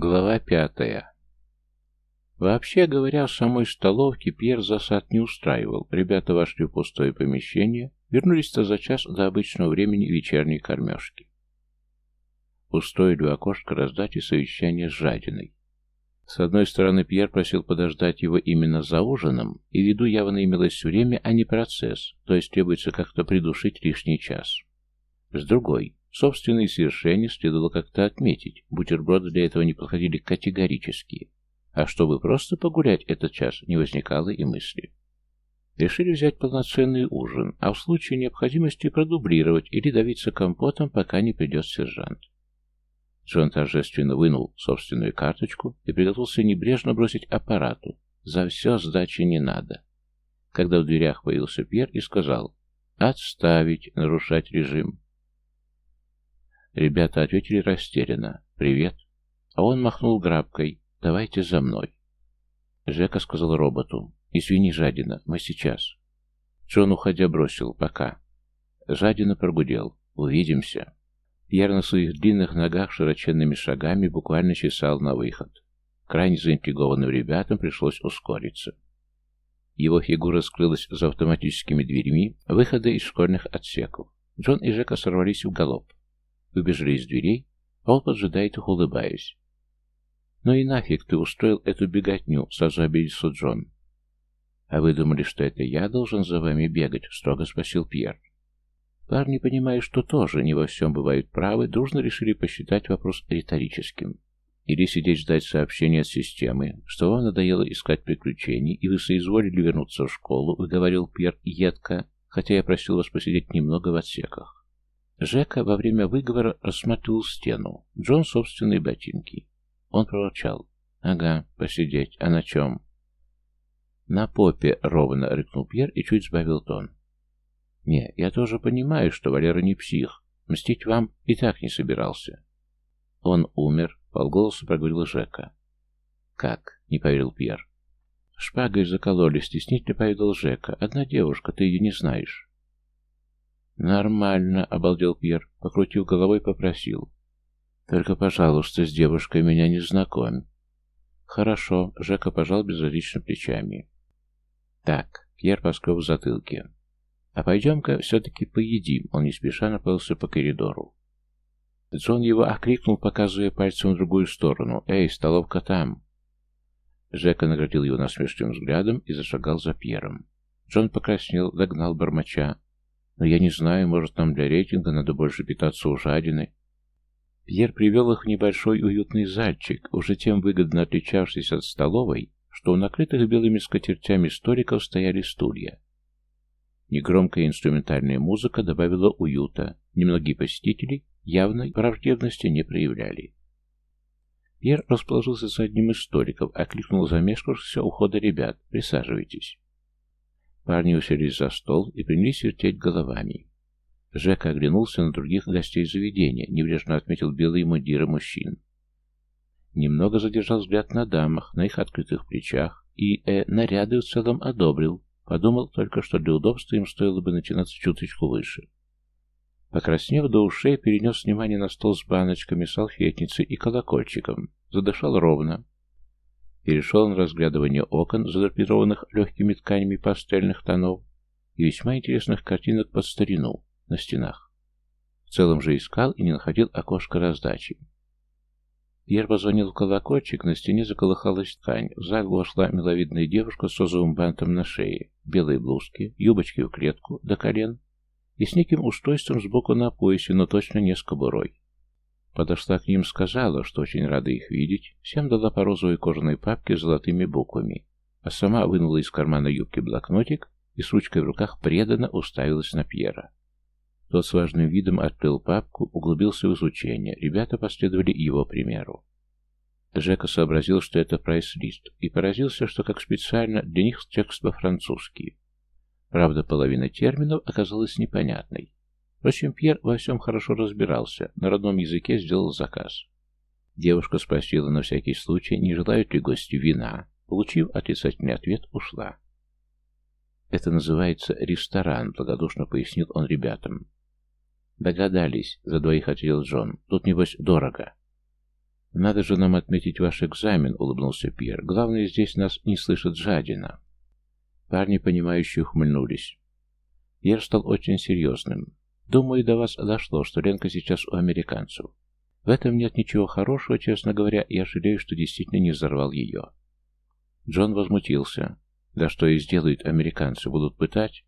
Глава пятая. Вообще говоря, в самой столовке Пьер засад не устраивал. Ребята вошли в пустое помещение, вернулись-то за час до обычного времени вечерней кормежки. Устроили у окошка раздачи совещания с жадиной. С одной стороны, Пьер просил подождать его именно за ужином, и в виду явно имелось время, а не процесс, то есть требуется как-то придушить лишний час. С другой, собственные свершения следовало как-то отметить, бутерброды для этого не подходили категорически. А чтобы просто погулять этот час, не возникало и мысли. Решили взять полноценный ужин, а в случае необходимости продублировать или давиться компотом, пока не придет сержант. Джон торжественно вынул собственную карточку и приготовился небрежно бросить аппарату. За все сдачи не надо. Когда в дверях появился Пьер и сказал «Отставить, нарушать режим». Ребята ответили растерянно «Привет». А он махнул грабкой «Давайте за мной». Жека сказал роботу «Извини, жадина, мы сейчас». Джон, уходя, бросил «Пока». Жадина прогудел «Увидимся». Пьер на своих длинных ногах широченными шагами буквально чесал на выход. Крайне заинтригованным ребятам пришлось ускориться. Его фигура скрылась за автоматическими дверьми выхода из школьных отсеков. Джон и Жека сорвались в галоп. Выбежали из дверей, а он поджидает их, улыбаясь. «Ну и нафиг ты устроил эту беготню?» — сразу обиделся Джон. «А вы думали, что это я должен за вами бегать?» — строго спросил Пьер. Парни, понимая, что тоже не во всем бывают правы, дружно решили посчитать вопрос риторическим. Или сидеть ждать сообщения от системы, что вам надоело искать приключений, и вы соизволили вернуться в школу, выговорил Пьер едко, хотя я просил вас посидеть немного в отсеках. Жека во время выговора рассматривал стену, Джон собственные ботинки. Он проворчал. «Ага, посидеть. А на чем?» «На попе», — ровно рыкнул Пьер и чуть сбавил тон. Не, я тоже понимаю, что Валера не псих. Мстить вам и так не собирался. Он умер, полголоса проговорил Жека. Как? Не поверил Пьер. Шпагой закололи, стеснительно поведал Жека. Одна девушка, ты ее не знаешь. Нормально, обалдел Пьер, покрутив головой, попросил. Только, пожалуйста, с девушкой меня не знакомь. Хорошо, Жека пожал безразлично плечами. Так, Пьер поскреб в затылке. «А пойдем-ка все-таки поедим», — он не спеша направился по коридору. Джон его окликнул, показывая пальцем в другую сторону. «Эй, столовка там!» Жека наградил его насмешливым взглядом и зашагал за Пьером. Джон покраснел, догнал бармача. «Но я не знаю, может, нам для рейтинга надо больше питаться у жадины». Пьер привел их в небольшой уютный зальчик, уже тем выгодно отличавшийся от столовой, что у накрытых белыми скатертями столиков стояли стулья. Негромкая инструментальная музыка добавила уюта. Немногие посетители явной враждебности не проявляли. Пьер расположился за одним из столиков, окликнул замешкавшихся ухода ребят. «Присаживайтесь». Парни уселись за стол и принялись вертеть головами. Жека оглянулся на других гостей заведения, небрежно отметил белые мундиры мужчин. Немного задержал взгляд на дамах, на их открытых плечах, и э, наряды в целом одобрил, Подумал только, что для удобства им стоило бы начинаться чуточку выше. Покраснев до ушей, перенес внимание на стол с баночками, салфетницей и колокольчиком. Задышал ровно. Перешел на разглядывание окон, задрапированных легкими тканями пастельных тонов, и весьма интересных картинок под старину на стенах. В целом же искал и не находил окошко раздачи. Пьер позвонил в колокольчик, на стене заколыхалась ткань. В зал вошла миловидная девушка с розовым бантом на шее, белой блузке, юбочки в клетку, до колен, и с неким устройством сбоку на поясе, но точно не с кобурой. Подошла к ним, сказала, что очень рада их видеть, всем дала по розовой кожаной папке с золотыми буквами, а сама вынула из кармана юбки блокнотик и с ручкой в руках преданно уставилась на Пьера. Тот с важным видом открыл папку, углубился в изучение. Ребята последовали его примеру. Жека сообразил, что это прайс-лист, и поразился, что как специально для них текст по-французски. Правда, половина терминов оказалась непонятной. Впрочем, Пьер во всем хорошо разбирался, на родном языке сделал заказ. Девушка спросила на всякий случай, не желают ли гости вина. Получив отрицательный ответ, ушла. «Это называется ресторан», — благодушно пояснил он ребятам. «Догадались», — за двоих ответил Джон. «Тут, небось, дорого». «Надо же нам отметить ваш экзамен», — улыбнулся Пьер. «Главное, здесь нас не слышит жадина». Парни, понимающие, ухмыльнулись. Пьер стал очень серьезным. «Думаю, до вас дошло, что Ленка сейчас у американцев. В этом нет ничего хорошего, честно говоря, я жалею, что действительно не взорвал ее». Джон возмутился. «Да что и сделают американцы, будут пытать?»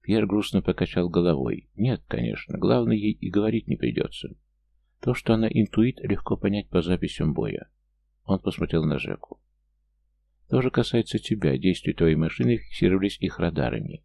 Пьер грустно покачал головой. «Нет, конечно, главное, ей и говорить не придется. То, что она интуит, легко понять по записям боя». Он посмотрел на Жеку. «То же касается тебя. Действия твоей машины фиксировались их радарами».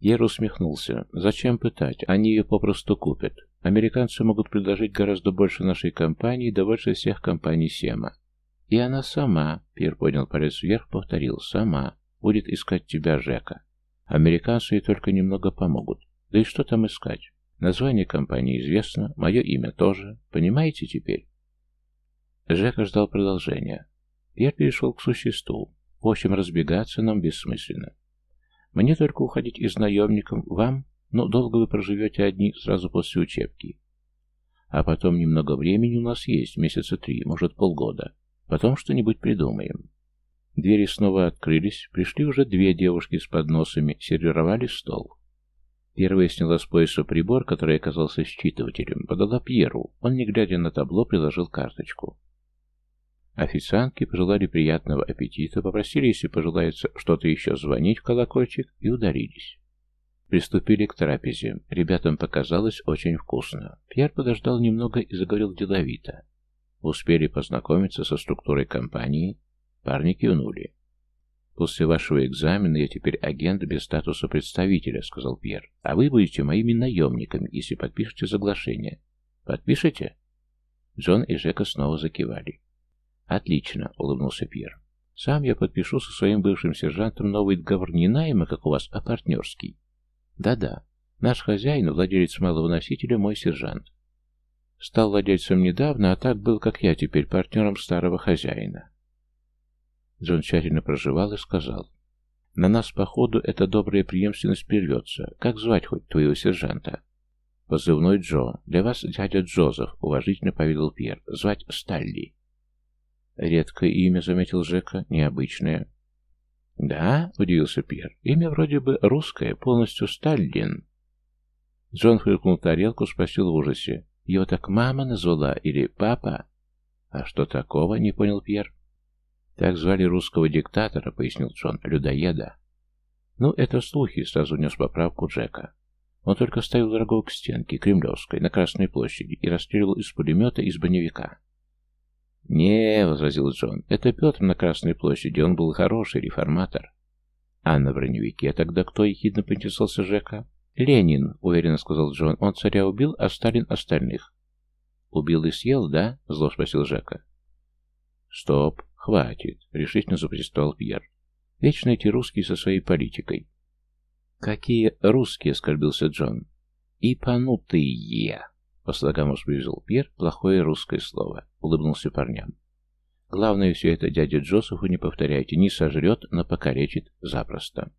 Пьер усмехнулся. «Зачем пытать? Они ее попросту купят. Американцы могут предложить гораздо больше нашей компании, да больше всех компаний Сема. И она сама, Пьер поднял палец вверх, повторил, сама, будет искать тебя, Жека. Американцы ей только немного помогут. Да и что там искать? Название компании известно, мое имя тоже. Понимаете теперь? Жека ждал продолжения. Я перешел к существу. В общем, разбегаться нам бессмысленно. Мне только уходить из наемников, вам, ну, долго вы проживете одни сразу после учебки. А потом немного времени у нас есть, месяца три, может полгода. Потом что-нибудь придумаем. Двери снова открылись, пришли уже две девушки с подносами, сервировали стол. Первая сняла с пояса прибор, который оказался считывателем, подала Пьеру. Он, не глядя на табло, приложил карточку. Официантки пожелали приятного аппетита, попросили, если пожелается что-то еще, звонить в колокольчик и ударились. Приступили к трапезе. Ребятам показалось очень вкусно. Пьер подождал немного и заговорил деловито. Успели познакомиться со структурой компании, Парни кивнули. «После вашего экзамена я теперь агент без статуса представителя», — сказал Пьер. «А вы будете моими наемниками, если подпишете соглашение. Подпишете?» Джон и Жека снова закивали. «Отлично», — улыбнулся Пьер. «Сам я подпишу со своим бывшим сержантом новый договор не найма, как у вас, а партнерский. Да-да, наш хозяин, владелец малого носителя, мой сержант. Стал владельцем недавно, а так был, как я, теперь партнером старого хозяина. Джон тщательно проживал и сказал. «На нас, походу, эта добрая преемственность прервется. Как звать хоть твоего сержанта?» «Позывной Джо. Для вас дядя Джозеф», — уважительно поведал Пьер. «Звать Сталли». «Редкое имя», — заметил Жека, — «необычное». «Да?» — удивился Пьер. «Имя вроде бы русское, полностью Сталлин». Джон фыркнул тарелку, спросил в ужасе. «Его так мама назвала или папа?» «А что такого?» — не понял Пьер. Так звали русского диктатора, пояснил Джон, людоеда. Ну, это слухи, сразу внес поправку Джека. Он только ставил врагов к стенке Кремлевской на Красной площади и расстреливал из пулемета из броневика. «Не», — возразил Джон, — «это Петр на Красной площади, он был хороший реформатор». «А на броневике тогда кто?» — ехидно поинтересовался Жека. «Ленин», — уверенно сказал Джон, — «он царя убил, а Сталин остальных». «Убил и съел, да?» — зло спросил Жека. «Стоп», «Хватит», — решительно запротестовал Пьер. «Вечно эти русские со своей политикой». «Какие русские?» — оскорбился Джон. «И понутые!» — по слогам усблизил Пьер плохое русское слово. Улыбнулся парням. «Главное, все это дяде Джозефу не повторяйте. Не сожрет, но покалечит запросто».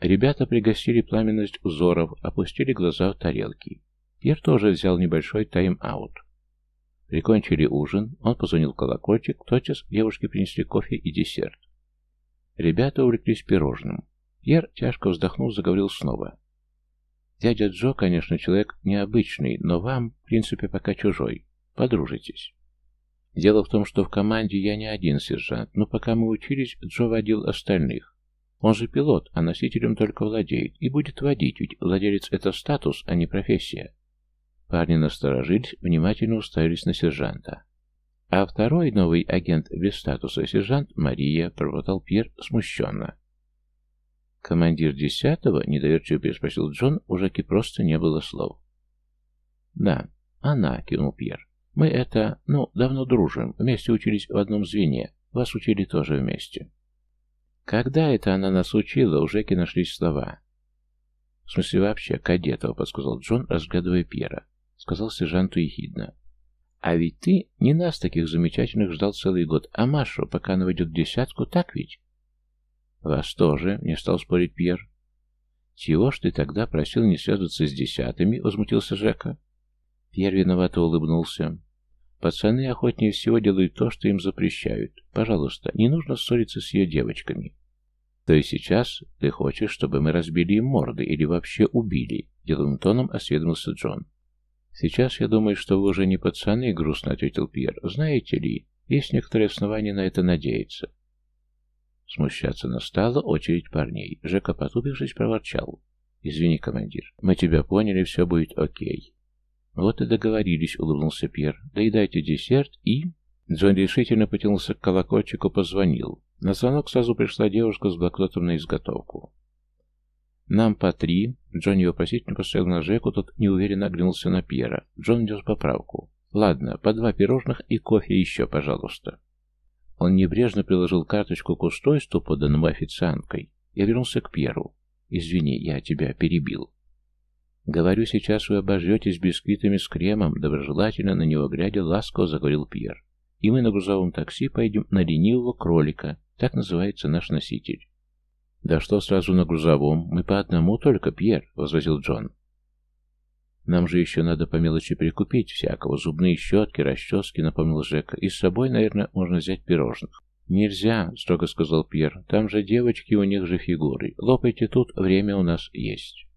Ребята пригасили пламенность узоров, опустили глаза в тарелки. Пьер тоже взял небольшой тайм-аут. Прикончили ужин, он позвонил в колокольчик, тотчас девушки принесли кофе и десерт. Ребята увлеклись пирожным. Пьер, тяжко вздохнув, заговорил снова. «Дядя Джо, конечно, человек необычный, но вам, в принципе, пока чужой. Подружитесь. Дело в том, что в команде я не один сержант, но пока мы учились, Джо водил остальных. Он же пилот, а носителем только владеет, и будет водить, ведь владелец — это статус, а не профессия. Парни насторожились, внимательно уставились на сержанта. А второй новый агент без статуса, сержант Мария, пробовал Пьер смущенно. «Командир десятого?» — недоверчиво переспросил Джон, у Жаки просто не было слов. «Да, она», — кивнул Пьер. «Мы это, ну, давно дружим, вместе учились в одном звене, вас учили тоже вместе». «Когда это она нас учила?» — у Жеки нашлись слова. «В смысле вообще, кадетов», — подсказал Джон, разглядывая Пьера сказал сержанту ехидно. «А ведь ты не нас таких замечательных ждал целый год, а Машу, пока она войдет в десятку, так ведь?» «Вас тоже», — не стал спорить Пьер. «Чего ж ты тогда просил не связываться с десятыми?» — возмутился Жека. Пьер виновато улыбнулся. Пацаны охотнее всего делают то, что им запрещают. Пожалуйста, не нужно ссориться с ее девочками. То есть сейчас ты хочешь, чтобы мы разбили им морды или вообще убили? Деловым тоном осведомился Джон. Сейчас я думаю, что вы уже не пацаны, грустно ответил Пьер. Знаете ли, есть некоторые основания на это надеяться. Смущаться настала очередь парней. Жека, потупившись, проворчал. «Извини, командир, мы тебя поняли, все будет окей». «Вот и договорились», — улыбнулся Пьер. «Доедайте десерт и...» Джон решительно потянулся к колокольчику, позвонил. На звонок сразу пришла девушка с блокнотом на изготовку. «Нам по три». Джонни вопросительно поставил на Жеку, тот неуверенно оглянулся на Пьера. Джон нес поправку. «Ладно, по два пирожных и кофе еще, пожалуйста». Он небрежно приложил карточку к устройству, поданному официанткой, и вернулся к Пьеру. «Извини, я тебя перебил». «Говорю, сейчас вы обожретесь бисквитами с кремом», доброжелательно на него глядя ласково заговорил Пьер. «И мы на грузовом такси поедем на ленивого кролика, так называется наш носитель». «Да что сразу на грузовом? Мы по одному только, Пьер», — возразил Джон. «Нам же еще надо по мелочи прикупить всякого. Зубные щетки, расчески», — напомнил Жека. «И с собой, наверное, можно взять пирожных». «Нельзя», — строго сказал Пьер. «Там же девочки, у них же фигуры. Лопайте тут, время у нас есть».